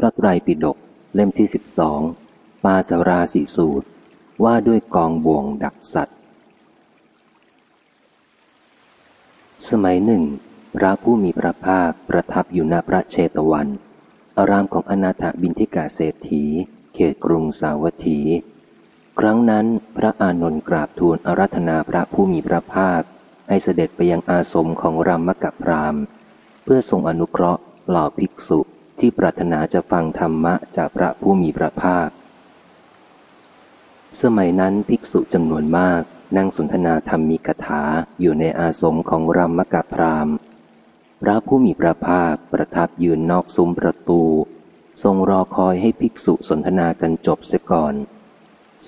พระไตรปิฎกเล่มที่สิบสองปาสราสีสูตร ว่าด้วยกองบ่วงดักสัตว์ สมัยหนึ่ง พระผู้มีพระภาคประทับอยู่ณพระเชตวัน อารามของอนาถบินทิกาเศรษฐี เขตกรุงสาวัตถี ครั้งนั้นพระอานนท์กราบทูลอารัธนาพระผู้มีพระภาค ให้เสด็จไปยังอาสมของรามกพรามเพื่อทรงอนุเคราะห์เหล่าภิกษุ ที่ปรารถนาจะฟังธรรมะจากพระผู้มีพระภาค สมัยนั้นภิกษุจำนวนมากนั่งสนทนาธรรมมีกถาอยู่ในอาสมของรามกพรามพระผู้มีพระภาคประทับยืนนอกซุ้มประตู ทรงรอคอยให้ภิกษุสนทนากันจบเสียก่อน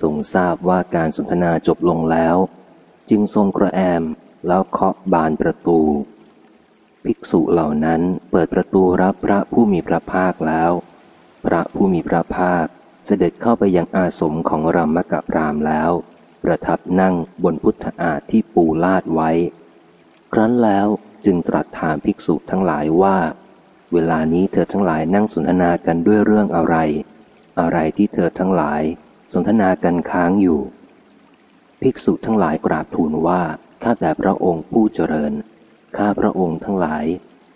ทรงทราบว่าการสนทนาจบลงแล้ว จึงทรงกระแอมแล้วเคาะบานประตู ภิกษุเหล่านั้นเปิดประตูรับพระผู้มีพระภาคแล้ว พระผู้มีพระภาคเสด็จเข้าไปยังอาสมของรามกะพรามแล้ว ประทับนั่งบนพุทธอาฏที่ปูลาดไว้ ครั้นแล้วจึงตรัสถามภิกษุทั้งหลายว่า เวลานี้เธอทั้งหลายนั่งสนทนากันด้วยเรื่องอะไร อะไรที่เธอทั้งหลาย สนทนากันค้างอยู่ ภิกษุทั้งหลายกราบทูลว่าข้าแต่พระองค์ผู้เจริญ ข้าพระองค์ทั้งหลาย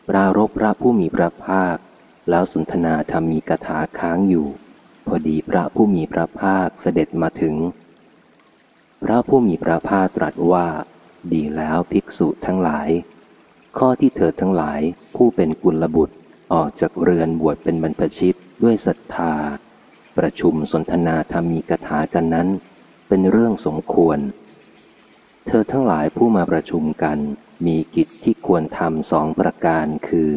ปรารบพระผู้มีพระภาค แล้วสนทนาธรรมีกถาค้างอยู่ พอดีพระผู้มีพระภาคเสด็จมาถึง พระผู้มีพระภาคตรัสว่า ดีแล้วภิกษุทั้งหลาย ข้อที่เธอทั้งหลายผู้เป็นกุลบุตรออกจากเรือนบวชเป็นบรรพชิตด้วยศรัทธา ประชุมสนทนาธรรมีกถากันนั้น เป็นเรื่องสมควร เธอทั้งหลายผู้มาประชุมกัน มีกิจที่ควรทำสองประการคือ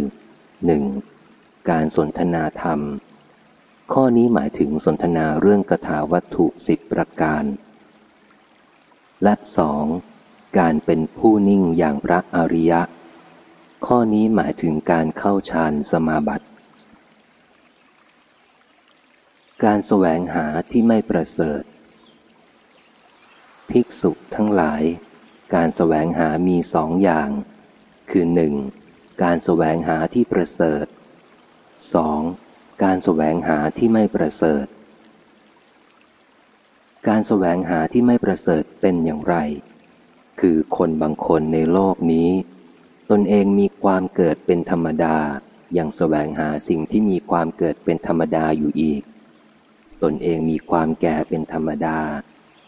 1. การสนทนาธรรม ข้อนี้หมายถึงสนทนาเรื่องกถาวัตถุสิบประการ และสองการเป็นผู้นิ่งอย่างพระอริยะ ข้อนี้หมายถึงการเข้าฌานสมาบัติ การแสวงหาที่ไม่ประเสริฐ ภิกษุทั้งหลาย การแสวงหามีสองอย่าง คือหนึ่งการแสวงหาที่ประเสริฐสองการแสวงหาที่ไม่ประเสริฐ การแสวงหาที่ไม่ประเสริฐเป็นอย่างไร คือคนบางคนในโลกนี้ ตนเองมีความเกิดเป็นธรรมดายังแสวงหาสิ่งที่มีความเกิดเป็นธรรมดาอยู่อีก ตนเองมีความแก่เป็นธรรมดา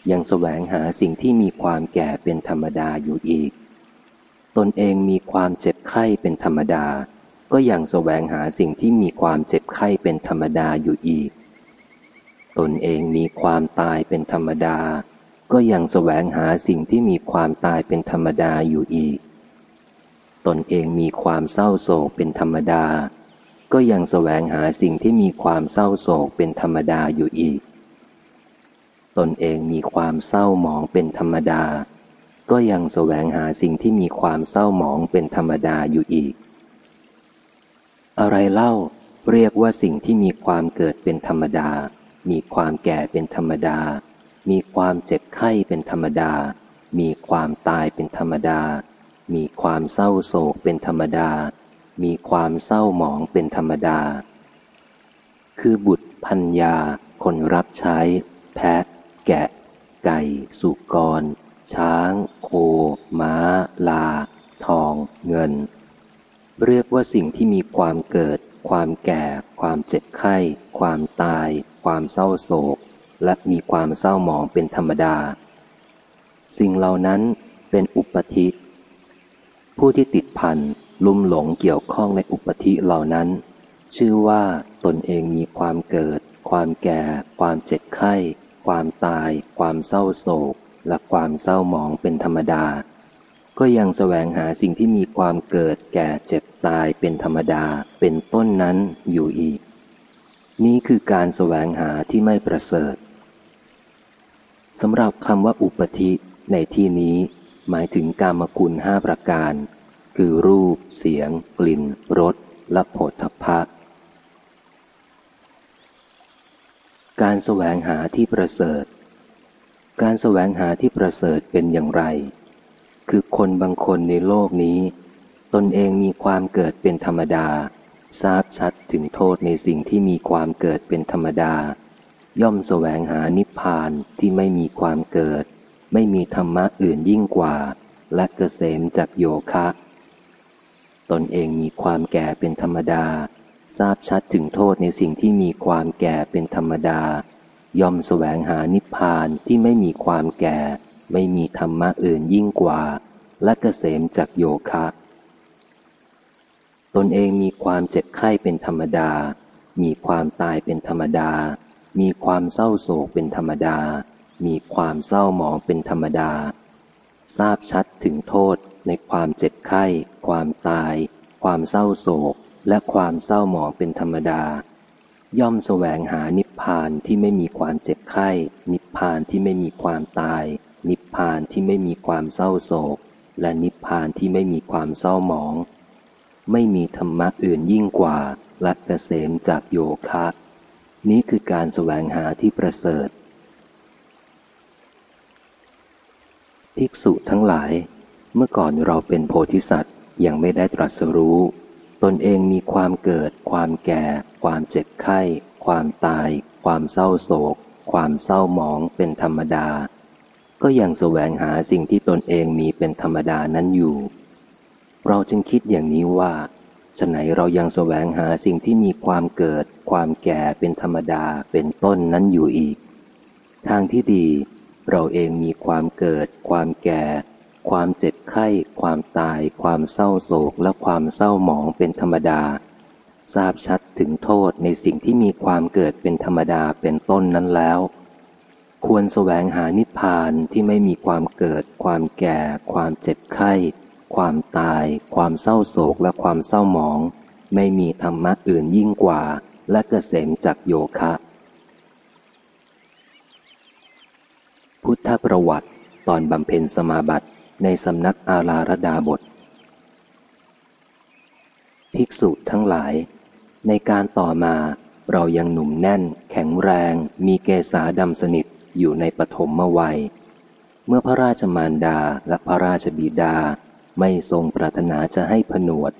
ยังแสวงหาสิ่งที่มีความแก่เป็นธรรมดาอยู่อีก ตนเองมีความเจ็บไข้เป็นธรรมดา ก็ยังแสวงหาสิ่งที่มีความเจ็บไข้เป็นธรรมดาอยู่อีก ตนเองมีความตายเป็นธรรมดา ก็ยังแสวงหาสิ่งที่มีความตายเป็นธรรมดาอยู่อีก ตนเองมีความเศร้าโศกเป็นธรรมดา ก็ยังแสวงหาสิ่งที่มีความเศร้าโศกเป็นธรรมดาอยู่อีก ตนเองมีความเศร้าหมองเป็นธรรมดา ก็ยังแสวงหาสิ่งที่มีความเศร้าหมองเป็นธรรมดาอยู่อีก อะไรเล่าเรียกว่าสิ่งที่มีความเกิดเป็นธรรมดา มีความแก่เป็นธรรมดา มีความเจ็บไข้เป็นธรรมดา มีความตายเป็นธรรมดา มีความเศร้าโศกเป็นธรรมดา มีความเศร้าหมองเป็นธรรมดา คือบุตรพัญญา คนรับใช้ แพะ แกะ ไก่ สุกร ช้าง โค ม้า ลา ทอง เงิน เรียกว่าสิ่งที่มีความเกิด ความแก่ ความเจ็บไข้ ความตาย ความเศร้าโศก และมีความเศร้าหมองเป็นธรรมดา สิ่งเหล่านั้นเป็นอุปธิ ผู้ที่ติดพันลุ่มหลงเกี่ยวข้องในอุปธิเหล่านั้น ชื่อว่าตนเองมีความเกิด ความแก่ ความเจ็บไข้ ความตาย ความเศร้าโศก และความเศร้าหมองเป็นธรรมดา ก็ยังแสวงหาสิ่งที่มีความเกิดแก่เจ็บตายเป็นธรรมดาเป็นต้นนั้นอยู่อีก นี่คือการแสวงหาที่ไม่ประเสริฐสำหรับคำว่าอุปธิในที่นี้หมายถึงกามคุณห้าประการ คือรูป เสียง กลิ่นรสและผฏฐัพพะ การแสวงหาที่ประเสริฐ การแสวงหาที่ประเสริฐเป็นอย่างไร คือคนบางคนในโลกนี้ ตนเองมีความเกิดเป็นธรรมดา ทราบชัดถึงโทษในสิ่งที่มีความเกิดเป็นธรรมดา ย่อมแสวงหานิพพานที่ไม่มีความเกิด ไม่มีธรรมะอื่นยิ่งกว่า และเกษมจากโยคะ ตนเองมีความแก่เป็นธรรมดา ทราบชัดถึงโทษในสิ่งที่มีความแก่เป็นธรรมดา ย่อมแสวงหานิพพานที่ไม่มีความแก่ ไม่มีธรรมะอื่นยิ่งกว่า และเกษมจากโยคะ ตนเองมีความเจ็บไข้เป็นธรรมดา มีความตายเป็นธรรมดา มีความเศร้าโศกเป็นธรรมดา มีความเศร้าหมองเป็นธรรมดา ทราบชัดถึงโทษในความเจ็บไข้ ความตาย ความเศร้าโศก และความเศร้าหมองเป็นธรรมดา ย่อมแสวงหานิพพานที่ไม่มีความเจ็บไข้ นิพพานที่ไม่มีความตาย นิพพานที่ไม่มีความเศร้าโศก และนิพพานที่ไม่มีความเศร้าหมอง ไม่มีธรรมะอื่นยิ่งกว่าละเกษมจากโยคะ นี้คือการแสวงหาที่ประเสริฐ ภิกษุทั้งหลาย เมื่อก่อนเราเป็นโพธิสัตว์ยังไม่ได้ตรัสรู้ ตนเองมีความเกิด ความแก่ ความเจ็บไข้ ความตาย ความเศร้าโศก ความเศร้าหมองเป็นธรรมดา ก็ยังแสวงหาสิ่งที่ตนเองมีเป็นธรรมดานั้นอยู่ เราจึงคิดอย่างนี้ว่าฉไหนเรายังแสวงหาสิ่งที่มีความเกิด ความแก่เป็นธรรมดาเป็นต้นนั้นอยู่อีก ทางที่ดี เราเองมีความเกิด ความแก่ ความเจ็บไข้ ความตาย ความเศร้าโศกและความเศร้าหมองเป็นธรรมดา ทราบชัดถึงโทษในสิ่งที่มีความเกิดเป็นธรรมดาเป็นต้นนั้นแล้ว ควรแสวงหานิพพานที่ไม่มีความเกิด ความแก่ ความเจ็บไข้ ความตาย ความเศร้าโศกและความเศร้าหมอง ไม่มีธรรมะอื่นยิ่งกว่า และเกษมจากโยคะ พุทธประวัติตอนบำเพ็ญสมาบัติ ในสำนักอาลารดาบท ภิกษุทั้งหลาย ในการต่อมาเรายังหนุ่มแน่น แข็งแรง มีเกษาดำสนิทอยู่ในปฐมวัย เมื่อพระราชมารดาและพระราชบิดาไม่ทรงปรารถนาจะให้ผนวด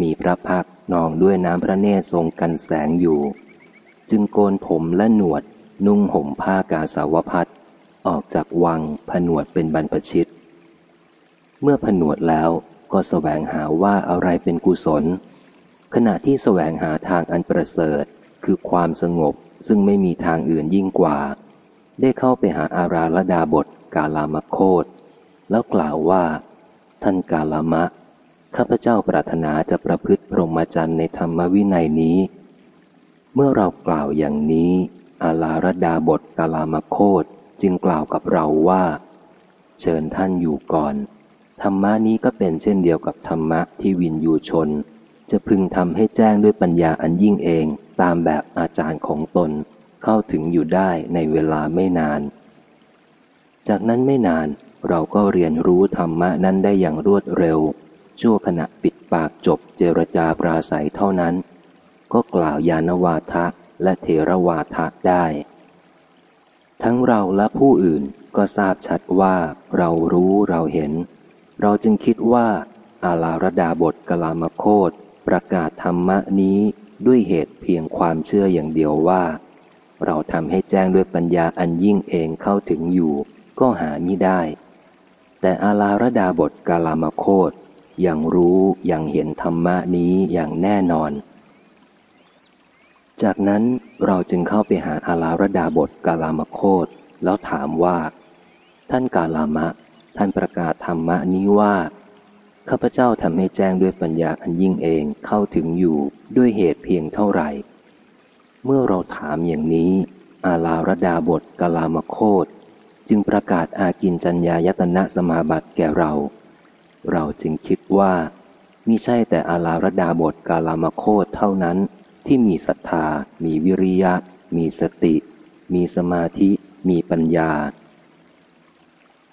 มีพระพักนองด้วยน้ำพระเนตรทรงกันแสงอยู่ จึงโกนผมและหนวด นุ่งห่มผ้ากาสาวพัดออกจากวังผนวดเป็นบรรพชิต เมื่อผนวดแล้วก็สแสวงหาว่าอะไรเป็นกุศล ขณะที่สแสวงหาทางอันประเสริฐ คือความสงบซึ่งไม่มีทางอื่นยิ่งกว่า ได้เข้าไปหาอาราลดาบทกาลามโคตแล้วกล่าวว่า ท่านกาลามะ ข้าพเจ้าปรารถนาจะประพฤติพรหมจรรย์ในธรรมวินัยนี้ เมื่อเรากล่าวอย่างนี้ อาลารดาบทกาลามโคตจึงกล่าวกับเราว่า เชิญท่านอยู่ก่อน ธรรมะนี้ก็เป็นเช่นเดียวกับธรรมะที่วินยูชน จะพึงทำให้แจ้งด้วยปัญญาอันยิ่งเองตามแบบอาจารย์ของตนเข้าถึงอยู่ได้ในเวลาไม่นาน จากนั้นไม่นานเราก็เรียนรู้ธรรมะนั้นได้อย่างรวดเร็ว ชั่วขณะปิดปากจบเจรจาปราศัยเท่านั้น ก็กล่าวยานวาทะและเทรวาทะได้ ทั้งเราและผู้อื่นก็ทราบชัดว่าเรารู้เราเห็น เราจึงคิดว่า อาลารดาบทกลามโคตประกาศธรรมะนี้ด้วยเหตุเพียงความเชื่ออย่างเดียวว่า เราทำให้แจ้งด้วยปัญญาอันยิ่งเองเข้าถึงอยู่ ก็หามิได้ แต่อาลารดาบทกาลามโคตยังรู้ยังเห็นธรรมะนี้อย่างแน่นอน จากนั้นเราจึงเข้าไปหาอาลารดาบทกาลามโคตแล้วถามว่า ท่านกาลามะ ท่านประกาศธรรมะนี้ว่าข้าพเจ้าทำให้แจ้งด้วยปัญญาอันยิ่งเองเข้าถึงอยู่ด้วยเหตุเพียงเท่าไหร่ เมื่อเราถามอย่างนี้ อาลารดาบทกลามโคตจึงประกาศอากินจัญญายตนะสมาบัติแก่เรา เราจึงคิดว่ามิใช่แต่อาลารดาบทกาลามโคตเท่านั้นที่มีศรัทธา มีวิริยะ มีสติ มีสมาธิ มีปัญญา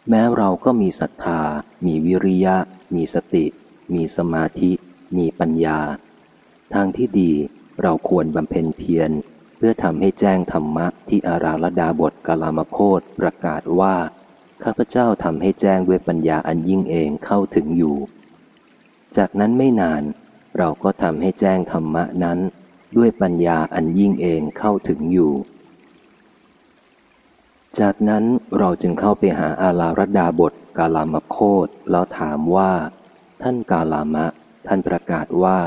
แม้เราก็มีศรัทธา มีวิริยะ มีสติ มีสมาธิ มีปัญญา ทางที่ดีเราควรบำเพ็ญเพียร เพื่อทำให้แจ้งธรรมะที่อาราลดาบทกาลามโคตประกาศว่า ข้าพเจ้าทำให้แจ้งด้วยปัญญาอันยิ่งเองเข้าถึงอยู่ จากนั้นไม่นาน เราก็ทำให้แจ้งธรรมะนั้น ด้วยปัญญาอันยิ่งเองเข้าถึงอยู่ จากนั้นเราจึงเข้าไปหาอาลารัดาบทกาลามโคตแล้วถามว่า ท่านกาลามะ ท่านประกาศว่า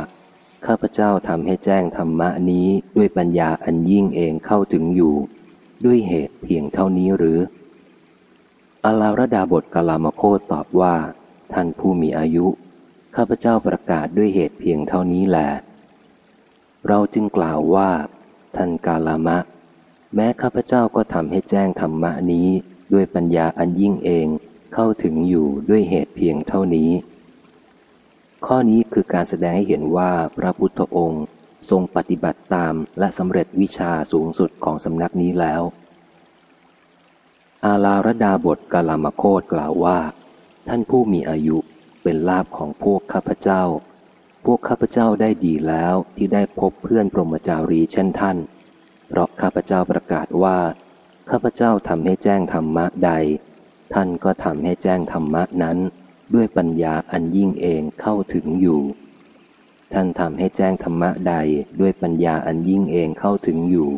ข้าพเจ้าทำให้แจ้งธรรมะนี้ด้วยปัญญาอันยิ่งเองเข้าถึงอยู่ ด้วยเหตุเพียงเท่านี้หรือ อาลาระดาบทกาลามโคตตอบว่า ท่านผู้มีอายุ ข้าพเจ้าประกาศด้วยเหตุเพียงเท่านี้แหละเราจึงกล่าวว่า ท่านกาลามะ แม้ข้าพเจ้าก็ทำให้แจ้งธรรมะนี้ด้วยปัญญาอันยิ่งเองเข้าถึงอยู่ด้วยเหตุเพียงเท่านี้ ข้อนี้คือการแสดงให้เห็นว่าพระพุทธองค์ทรงปฏิบัติตามและสำเร็จวิชาสูงสุดของสำนักนี้แล้ว อาลาระดาบทกาลามโคตกล่าวว่า ท่านผู้มีอายุเป็นลาภของพวกข้าพเจ้า พวกข้าพเจ้าได้ดีแล้วที่ได้พบเพื่อนปรมจารีเช่นท่าน เพราะข้าพเจ้าประกาศว่า ข้าพเจ้าทำให้แจ้งธรรมะใด ท่านก็ทำให้แจ้งธรรมะนั้น ด้วยปัญญาอันยิ่งเองเข้าถึงอยู่ ท่านทำให้แจ้งธรรมะใดด้วยปัญญาอันยิ่งเองเข้าถึงอยู่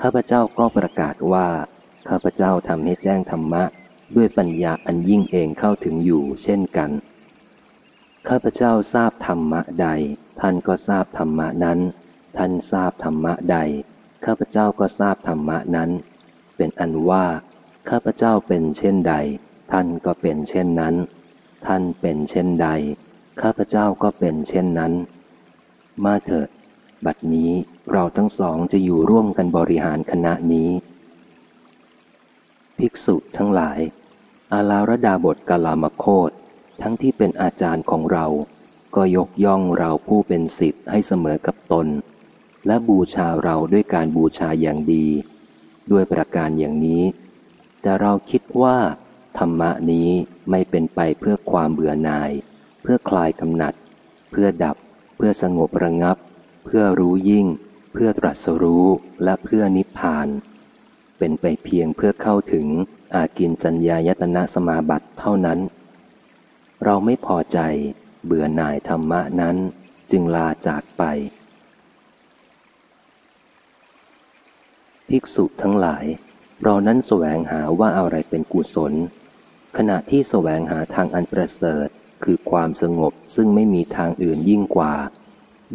ข้าพเจ้าก็ประกาศว่า ข้าพเจ้าทำให้แจ้งธรรมะ ด้วยปัญญาอันยิ่งเองเข้าถึงอยู่ เช่นกัน ข้าพเจ้าทราบธรรมะใด ท่านก็ทราบธรรมะนั้น ท่านทราบธรรมะใด ข้าพเจ้าก็ทราบธรรมะนั้น เป็นอันว่า ข้าพเจ้าเป็นเช่นใด ท่านก็เป็นเช่นนั้น ท่านเป็นเช่นใด ข้าพเจ้าก็เป็นเช่นนั้น มาเถิด บัดนี้เราทั้งสองจะอยู่ร่วมกันบริหารคณะนี้ ภิกษุทั้งหลาย อาลารดาบทกาลามโคตทั้งที่เป็นอาจารย์ของเรา ก็ยกย่องเราผู้เป็นสิทธิ์ให้เสมอกับตน และบูชาเราด้วยการบูชาอย่างดี ด้วยประการอย่างนี้ แต่เราคิดว่า ธรรมะนี้ไม่เป็นไปเพื่อความเบื่อหน่าย เพื่อคลายกำหนัด เพื่อดับ เพื่อสงบระงับ เพื่อรู้ยิ่ง เพื่อตรัสรู้และเพื่อนิพพาน เป็นไปเพียงเพื่อเข้าถึงอากินจัญญายตนะสมาบัติเท่านั้น เราไม่พอใจ เบื่อหน่ายธรรมะนั้นจึงลาจากไป ภิกษุทั้งหลาย เรานั้นแสวงหาว่าอะไรเป็นกุศล ขณะที่แสวงหาทางอันประเสริฐ คือความสงบซึ่งไม่มีทางอื่นยิ่งกว่า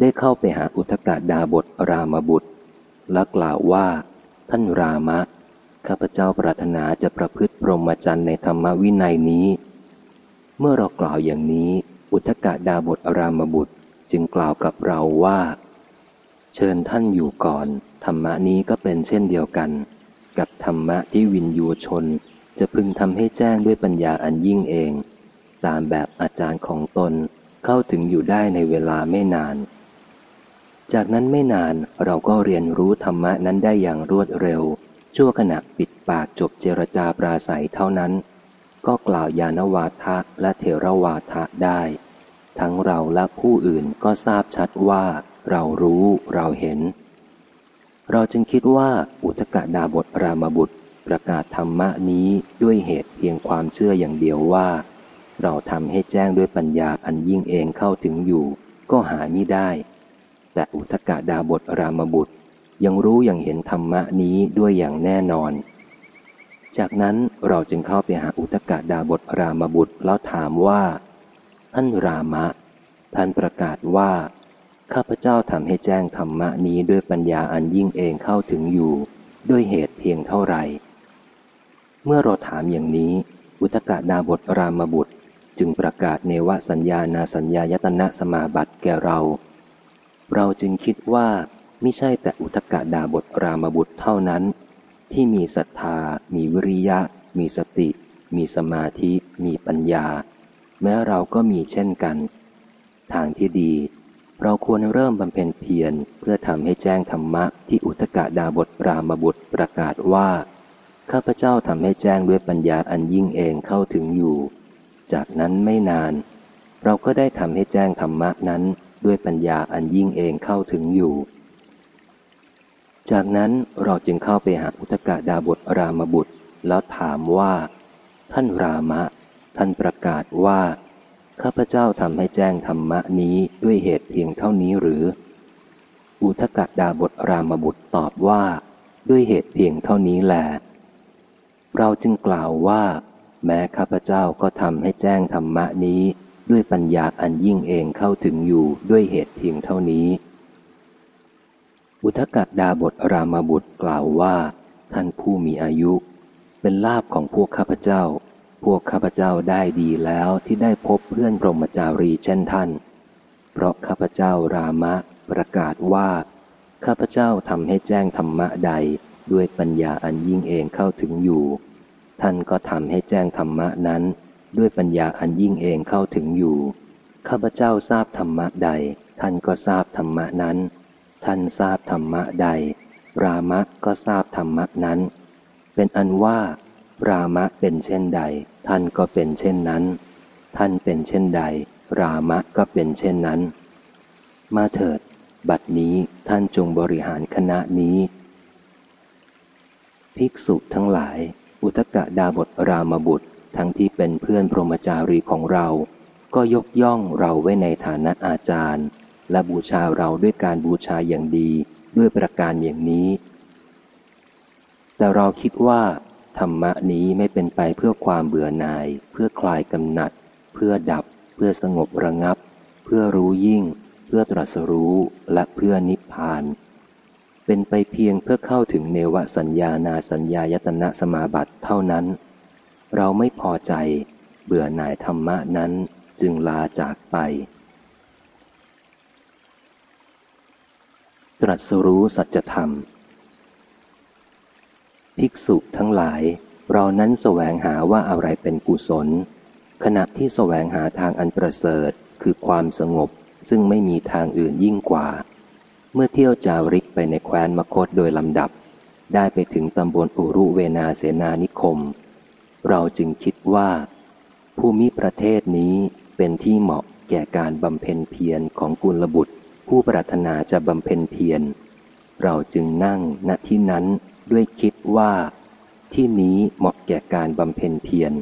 ได้เข้าไปหาอุทกาดาบทรามบุตร และกล่าวว่า ท่านรามะ ข้าพเจ้าปรารถนาจะประพฤติพรหมจรรย์ในธรรมวินัยนี้ เมื่อเรากล่าวอย่างนี้ อุทกะดาบทอรามบุตรจึงกล่าวกับเราว่า เชิญท่านอยู่ก่อน ธรรมะนี้ก็เป็นเช่นเดียวกัน กับธรรมะที่วินยูชน จะพึงทำให้แจ้งด้วยปัญญาอันยิ่งเอง ตามแบบอาจารย์ของตนเข้าถึงอยู่ได้ในเวลาไม่นาน จากนั้นไม่นานเราก็เรียนรู้ธรรมะนั้นได้อย่างรวดเร็ว ชั่วขณะปิดปากจบเจรจาปราศัยเท่านั้น ก็กล่าวยานวาทะและเทรวาทะได้ ทั้งเราและผู้อื่นก็ทราบชัดว่า เรารู้เราเห็น เราจึงคิดว่าอุทกดาบทรามบุตรประกาศธรรมะนี้ด้วยเหตุเพียงความเชื่ออย่างเดียวว่า เราทำให้แจ้งด้วยปัญญาอันยิ่งเองเข้าถึงอยู่ ก็หาไม่ได้ แต่อุทกดาบทรามบุตรยังรู้อย่างเห็นธรรมะนี้ด้วยอย่างแน่นอน จากนั้นเราจึงเข้าไปหาอุทกาดาบทรามบุตรแล้วถามว่า ท่านรามะ ท่านประกาศว่า ข้าพเจ้าทำให้แจ้งธรรมะนี้ด้วยปัญญาอันยิ่งเองเข้าถึงอยู่ ด้วยเหตุเพียงเท่าไหร่ เมื่อเราถามอย่างนี้อุตกาดาบทรามบุตร จึงประกาศเนวสัญญานาสัญญายตนะสมาบัติแก่เรา เราจึงคิดว่าไม่ใช่แต่อุทกดาบทรามบุตรเท่านั้น ที่มีศรัทธา มีวิริยะ มีสติ มีสมาธิ มีปัญญา แม้เราก็มีเช่นกัน ทางที่ดี เราควรเริ่มบำเพ็ญเพียรเพื่อทำให้แจ้งธรรมะที่อุทกดาบทรามบุตรประกาศว่า ข้าพเจ้าทำให้แจ้งด้วยปัญญาอันยิ่งเองเข้าถึงอยู่ จากนั้นไม่นาน เราก็ได้ทำให้แจ้งธรรมะนั้นด้วยปัญญาอันยิ่งเองเข้าถึงอยู่ จากนั้นเราจึงเข้าไปหาอุตกะดาบทรามบุตร แล้วถามว่า ท่านรามะ ท่านประกาศว่า ข้าพเจ้าทำให้แจ้งธรรมะนี้ด้วยเหตุเพียงเท่านี้หรือ อุทกดาบทรามบุตรตอบว่า ด้วยเหตุเพียงเท่านี้แหละเราจึงกล่าวว่า แม้ข้าพเจ้าก็ทำให้แจ้งธรรมะนี้ด้วยปัญญาอันยิ่งเองเข้าถึงอยู่ด้วยเหตุเพียงเท่านี้ อุทกดาบทรามบุตรกล่าวว่า ท่านผู้มีอายุ เป็นลาบของพวกข้าพเจ้า พวกข้าพเจ้าได้ดีแล้วที่ได้พบเพื่อนพรหมจารีเช่นท่าน เพราะข้าพเจ้ารามะประกาศว่า ข้าพเจ้าทำให้แจ้งธรรมะใดด้วยปัญญาอันยิ่งเองเข้าถึงอยู่ ท่านก็ทำให้แจ้งธรรมะนั้น ด้วยปัญญาอันยิ่งเองเข้าถึงอยู่ ข้าพเจ้าทราบธรรมะใด ท่านก็ทราบธรรมะนั้น ท่านทราบธรรมะใด รามะก็ทราบธรรมะนั้น เป็นอันว่า รามะเป็นเช่นใด ท่านก็เป็นเช่นนั้น ท่านเป็นเช่นใด รามะก็เป็นเช่นนั้น มาเถิด บัดนี้ท่านจงบริหารคณะนี้ ภิกษุทั้งหลาย อุทกะดาบทรามบุตรทั้งที่เป็นเพื่อนพรหมจารีของเรา ก็ยกย่องเราไว้ในฐานะอาจารย์ และบูชาเราด้วยการบูชาอย่างดีด้วยประการอย่างนี้ แต่เราคิดว่า ธรรมะนี้ไม่เป็นไปเพื่อความเบื่อหน่าย เพื่อคลายกำหนัด เพื่อดับ เพื่อสงบระงับ เพื่อรู้ยิ่ง เพื่อตรัสรู้และเพื่อนิพพาน เป็นไปเพียงเพื่อเข้าถึงเนวสัญญานาสัญญายตนะสมาบัติเท่านั้น เราไม่พอใจ เบื่อหน่ายธรรมะนั้นจึงลาจากไป ตรัสรู้สัจธรรม ภิกษุทั้งหลาย เรานั้นแสวงหาว่าอะไรเป็นกุศล ขณะที่แสวงหาทางอันประเสริฐคือความสงบ ซึ่งไม่มีทางอื่นยิ่งกว่า เมื่อเที่ยวจาริกไปในแคว้นมคตโดยลำดับ ได้ไปถึงตำบลอุรุเวนาเสนานิคม เราจึงคิดว่า ภูมิประเทศนี้เป็นที่เหมาะแก่การบำเพ็ญเพียรของกุลบุตร ผู้ปรารถนาจะบำเพ็ญเพียรเราจึงนั่งณที่นั้น ด้วยคิดว่า ที่นี้เหมาะแก่การบำเพ็ญเพียร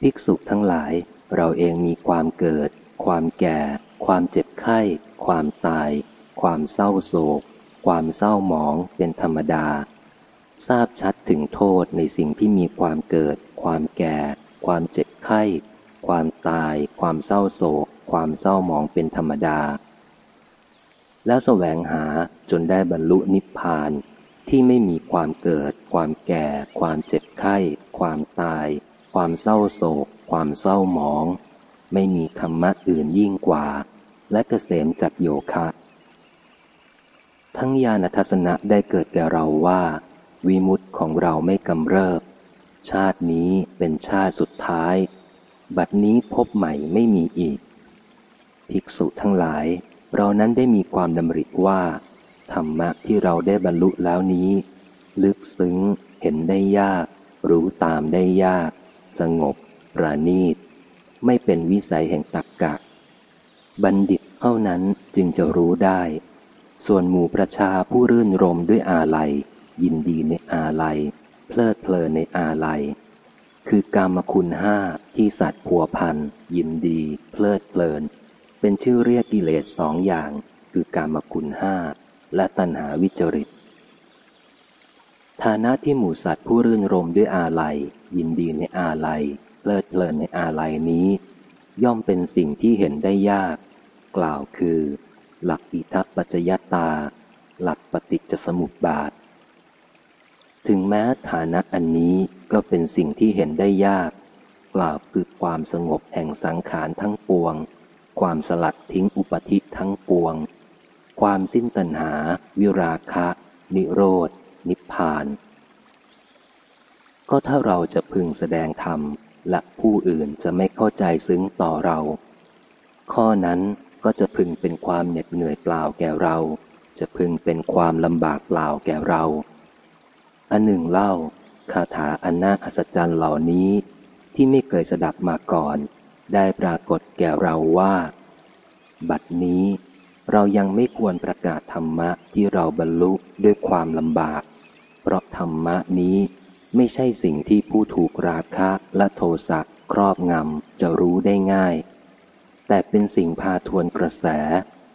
ภิกษุทั้งหลายเราเองมีความเกิด ความแก่ ความเจ็บไข้ ความตาย ความเศร้าโศก ความเศร้าหมองเป็นธรรมดา ทราบชัดถึงโทษในสิ่งที่มีความเกิด ความแก่ ความเจ็บไข้ ความตาย ความเศร้าโศก ความเศร้าหมองเป็นธรรมดา แล้วแสวงหาจนได้บรรลุนิพพาน ที่ไม่มีความเกิด ความแก่ ความเจ็บไข้ ความตาย ความเศร้าโศก ความเศร้าหมอง ไม่มีธรรมะอื่นยิ่งกว่า และเกษมจากโยคะ ทั้งญาณทัศนะได้เกิดแก่เราว่า วิมุตของเราไม่กำเริบ ชาตินี้เป็นชาติสุดท้าย บัดนี้พบใหม่ไม่มีอีก ภิกษุทั้งหลาย เรานั้นได้มีความดำริว่า ธรรมะที่เราได้บรรลุแล้วนี้ ลึกซึ้ง เห็นได้ยาก รู้ตามได้ยาก สงบ ประณีต ไม่เป็นวิสัยแห่งตักกะ บัณฑิตเท่านั้นจึงจะรู้ได้ ส่วนหมู่ประชาผู้รื่นรมด้วยอาลัย ยินดีในอาลัย เพลิดเพลินในอาลัย คือกรรมคุณห้าที่สัตว์ผัวพันยินดี เพลิดเพลิน เป็นชื่อเรียกกิเลสสองอย่าง คือกรรมคุณห้า และตัณหาวิจริต ฐานะที่หมู่สัตว์ผู้รื่นรมด้วยอาลัย ยินดีในอาลัยเพลิดเพลินในอาลัยนี้ ย่อมเป็นสิ่งที่เห็นได้ยาก กล่าวคือ หลักอิทัปปัจจยตา หลักปฏิจจสมุปบาท ถึงแม้ฐานะอันนี้ก็เป็นสิ่งที่เห็นได้ยาก กล่าวคือความสงบแห่งสังขารทั้งปวง ความสลัดทิ้งอุปธิทั้งปวง ความสิ้นตัณหา วิราคะ นิโรธ นิพพาน ก็ถ้าเราจะพึงแสดงธรรม และผู้อื่นจะไม่เข้าใจซึ้งต่อเรา ข้อนั้นก็จะพึงเป็นความเหน็ดเหนื่อยเปล่าแก่เรา จะพึงเป็นความลำบากเปล่าแก่เรา อันหนึ่งเล่า คาถาอันน่าอัศจรรย์เหล่านี้ ที่ไม่เคยสดับมาก่อน ได้ปรากฏแก่เราว่า บัดนี้ เรายังไม่ควรประกาศธรรมะที่เราบรรลุด้วยความลำบาก เพราะธรรมะนี้ไม่ใช่สิ่งที่ผู้ถูกราคะและโทสะครอบงำจะรู้ได้ง่าย แต่เป็นสิ่งพาทวนกระแส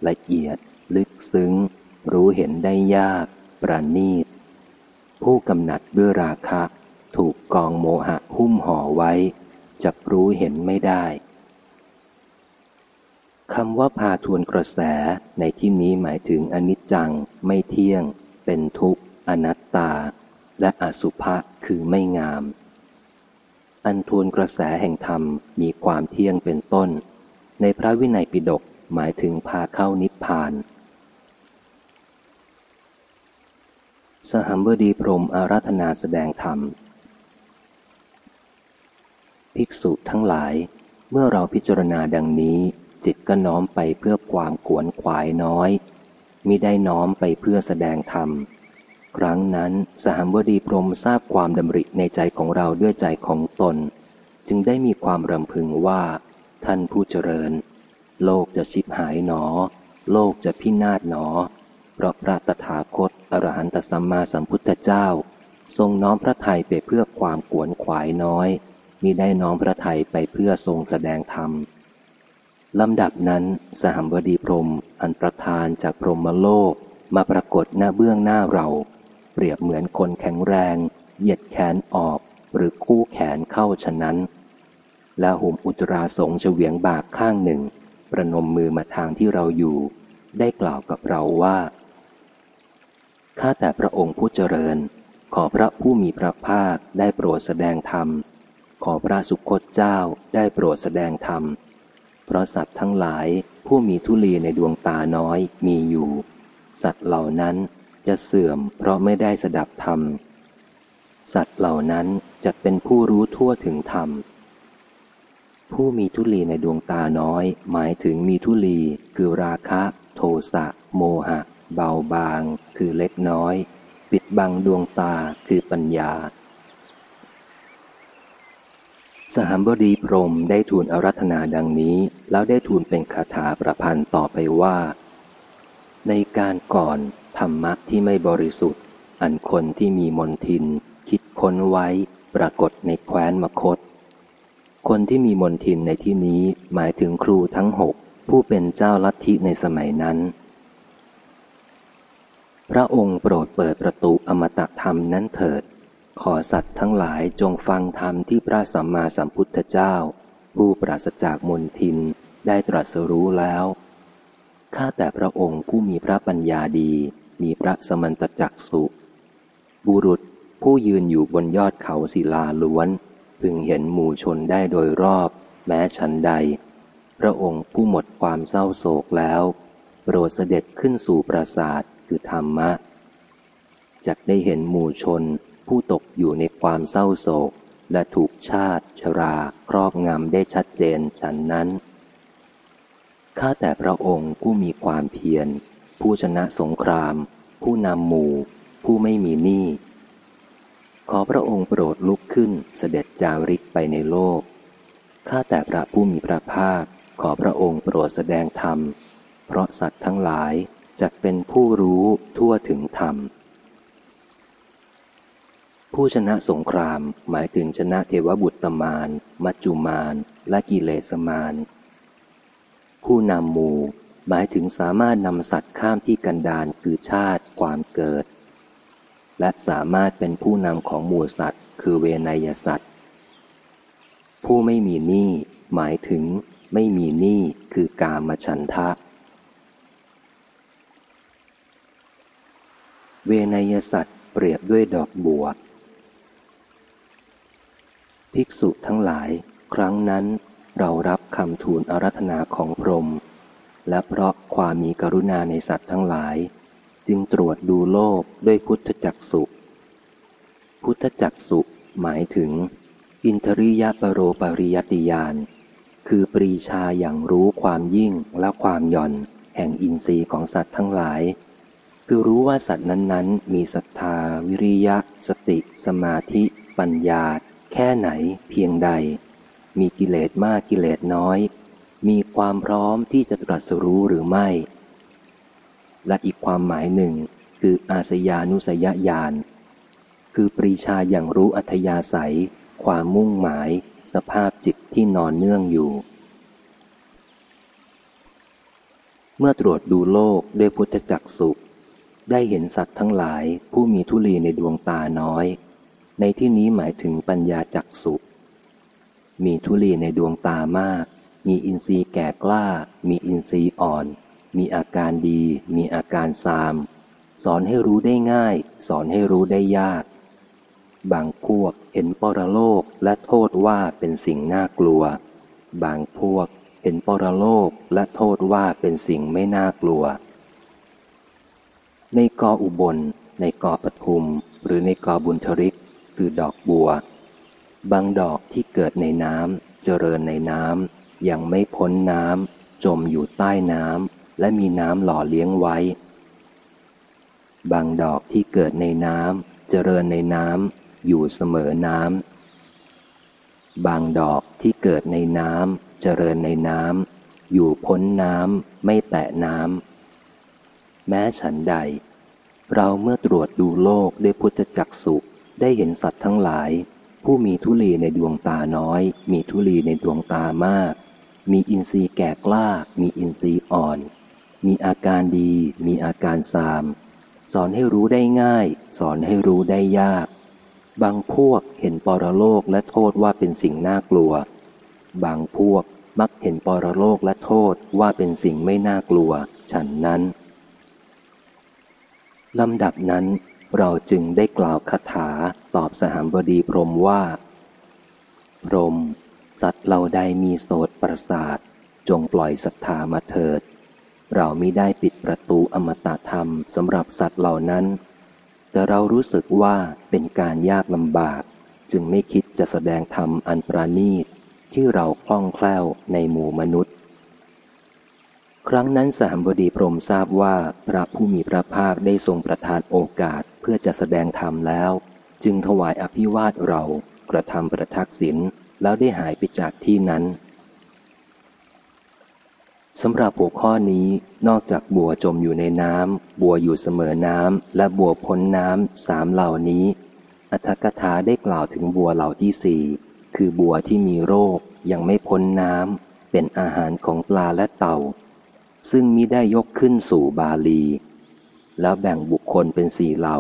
ละเอียด ลึกซึ้ง รู้เห็นได้ยาก ประณีต ผู้กำหนัดด้วยราคะ ถูกกองโมหะหุ้มห่อไว้ จะรู้เห็นไม่ได้ คำว่าพาทวนกระแสในที่นี้หมายถึงอนิจจัง ไม่เที่ยง เป็นทุกข์ อนัตตา และอสุภะคือไม่งาม อันทวนกระแสแห่งธรรมมีความเที่ยงเป็นต้น ในพระวินัยปิฎกหมายถึงพาเข้านิพพาน สหัมบดีพรมอาราธนาแสดงธรรม ภิกษุทั้งหลาย เมื่อเราพิจารณาดังนี้ จิตก็น้อมไปเพื่อความขวนขวายน้อยมิได้น้อมไปเพื่อแสดงธรรม ครั้งนั้นสหัมบดีพรมทราบความดำริในใจของเราด้วยใจของตน จึงได้มีความรำพึงว่า ท่านผู้เจริญ โลกจะชิบหายหนอ โลกจะพินาศหนอ เพราะพระตถาคตอรหันตสัมมาสัมพุทธเจ้า ทรงน้อมพระทัยไปเพื่อความขวนขวายน้อยมิได้น้อมพระทัยไปเพื่อทรงแสดงธรรม ลำดับนั้นสหัมบดีพรมอันประธานจากพรมโลก มาปรากฏหน้าเบื้องหน้าเรา เปรียบเหมือนคนแข็งแรง เหยียดแขนออก หรือคู่แขนเข้าฉะนั้นแล้วหุมอุตราสงเฉวียงบากข้างหนึ่ง ประนมมือมาทางที่เราอยู่ ได้กล่าวกับเราว่าข้าแต่พระองค์ผู้เจริญ ขอพระผู้มีพระภาคได้โปรดแสดงธรรม ขอพระสุคตเจ้าได้โปรดแสดงธรรม เพราะสัตว์ทั้งหลายผู้มีทุลีในดวงตาน้อยมีอยู่ สัตว์เหล่านั้นจะเสื่อมเพราะไม่ได้สดับธรรม สัตว์เหล่านั้นจะเป็นผู้รู้ทั่วถึงธรรม ผู้มีทุลีในดวงตาน้อย หมายถึงมีทุลีคือราคะ โทสะ โมหะ เบาบาง คือเล็กน้อย ปิดบังดวงตาคือปัญญา สหบดีพรมได้ทูลอารัธนาดังนี้ แล้วได้ทูลเป็นคาถาประพันธ์ต่อไปว่า ในการก่อนธรรมะที่ไม่บริสุทธิ์ อันคนที่มีมนทิน คิดค้นไว้ปรากฏในแคว้นมคต คนที่มีมนทินในที่นี้หมายถึงครูทั้งหกผู้เป็นเจ้าลัทธิในสมัยนั้น พระองค์โปรดเปิดประตูอมตะธรรมนั้นเถิด ขอสัตว์ทั้งหลายจงฟังธรรมที่พระสัมมาสัมพุทธเจ้า ผู้ปราศจากมนทินได้ตรัสรู้แล้ว ข้าแต่พระองค์ผู้มีพระปัญญาดี มีพระสมันตจักสุบุรุษผู้ยืนอยู่บนยอดเขาศิลาล้วน พึงเห็นหมู่ชนได้โดยรอบ แม้ฉันใด พระองค์ผู้หมดความเศร้าโศกแล้ว โปรดเสด็จขึ้นสู่ปราสาทคือธรรมะจักได้เห็นหมู่ชน ผู้ตกอยู่ในความเศร้าโศก และถูกชาติชราครอบงำได้ชัดเจนฉันนั้น ข้าแต่พระองค์ผู้มีความเพียร ผู้ชนะสงคราม ผู้นำหมู่ ผู้ไม่มีหนี้ ขอพระองค์โปรดลุกขึ้นเสด็จจาริกไปในโลก ข้าแต่พระผู้มีพระภาค ขอพระองค์โปรดแสดงธรรม เพราะสัตว์ทั้งหลายจะเป็นผู้รู้ทั่วถึงธรรม ผู้ชนะสงครามหมายถึงชนะเทวบุตรมาน มัจจุมาน และกิเลสมาน ผู้นำหมู่ หมายถึงสามารถนำสัตว์ข้ามที่กันดานคือชาติความเกิด และสามารถเป็นผู้นำของหมู่สัตว์ คือเวนยสัตว์ ผู้ไม่มีหนี้หมายถึงไม่มีหนี้คือกามฉันทะ เวนยสัตว์เปรียบด้วยดอกบัว ภิกษุทั้งหลาย ครั้งนั้นเรารับคำทูลอารัธนาของพรหมและเพราะความมีกรุณาในสัตว์ทั้งหลาย จึงตรวจดูโลกด้วยพุทธจักสุพุทธจักสุหมายถึง อินทริยปรโรปริยติยาน คือปรีชาอย่างรู้ความยิ่งและความหย่อนแห่งอินทรีย์ของสัตว์ทั้งหลาย คือรู้ว่าสัตว์นั้นๆ มีศรัทธา วิริยะ สติ สมาธิ ปัญญา แค่ไหนเพียงใด มีกิเลสมากกิเลสน้อย มีความพร้อมที่จะตรัสรู้หรือไม่ และอีกความหมายหนึ่งคืออาสยานุสยญาณคือปรีชาอย่างรู้อัธยาศัย ความมุ่งหมาย สภาพจิตที่นอนเนื่องอยู่ เมื่อตรวจดูโลกด้วยพุทธจักสุได้เห็นสัตว์ทั้งหลายผู้มีทุลีในดวงตาน้อย ในที่นี้หมายถึงปัญญาจักสุมีทุลีในดวงตามาก มีอินทรีย์แก่กล้า มีอินทรีย์อ่อน มีอาการดี มีอาการซาม สอนให้รู้ได้ง่าย สอนให้รู้ได้ยาก บางพวกเห็นปรโลกและโทษว่าเป็นสิ่งน่ากลัว บางพวกเห็นปรโลกและโทษว่าเป็นสิ่งไม่น่ากลัว ในกออุบล ในกอปทุม หรือในกอบุญทริก คือดอกบัว บางดอกที่เกิดในน้ำเจริญในน้ำยังไม่พ้นน้ำจมอยู่ใต้น้ำและมีน้ำหล่อเลี้ยงไว้ บางดอกที่เกิดในน้ำเจริญในน้ำอยู่เสมอน้ำบางดอกที่เกิดในน้ำเจริญในน้ำอยู่พ้นน้ำไม่แตะน้ำแม้ฉันใด เราเมื่อตรวจดูโลกด้วยพุทธจักสุ ได้เห็นสัตว์ทั้งหลาย ผู้มีทุลีในดวงตาน้อย มีทุลีในดวงตามาก มีอินทรีย์แก่กล้า มีอินทรีย์อ่อน มีอาการดี มีอาการซาม สอนให้รู้ได้ง่าย สอนให้รู้ได้ยาก บางพวกเห็นปรโลกและโทษว่าเป็นสิ่งน่ากลัว บางพวกมักเห็นปรโลกและโทษว่าเป็นสิ่งไม่น่ากลัว ฉันนั้นลำดับนั้น เราจึงได้กล่าวคาถาตอบสหามบดีพรมว่า พรม สัตว์เราใดมีโสตประสาท จงปล่อยศรัทธามาเถิด เรามิได้ปิดประตูอมตะธรรมสำหรับสัตว์เหล่านั้น แต่เรารู้สึกว่าเป็นการยากลำบาก จึงไม่คิดจะแสดงธรรมอันประณีต ที่เราคล่องแคล่วในหมู่มนุษย์ ครั้งนั้นสามบดีพรมทราบว่าพระผู้มีพระภาคได้ทรงประทานโอกาส พื่อจะแสดงธรรมแล้ว จึงถวายอภิวาทเรากระทำประทักษิณแล้วได้หายไปจากที่นั้นสำหรับหัวข้อนี้นอกจากบัวจมอยู่ในน้ำบัวอยู่เสมอน้ำและบัวพ้นน้ำสามเหล่านี้ อัธกถาได้กล่าวถึงบัวเหล่าที่สี่คือบัวที่มีโรคยังไม่พ้นน้ำเป็นอาหารของปลาและเต่า ซึ่งมิได้ยกขึ้นสู่บาลี แล้วแบ่งบุคคลเป็นสี่เหล่า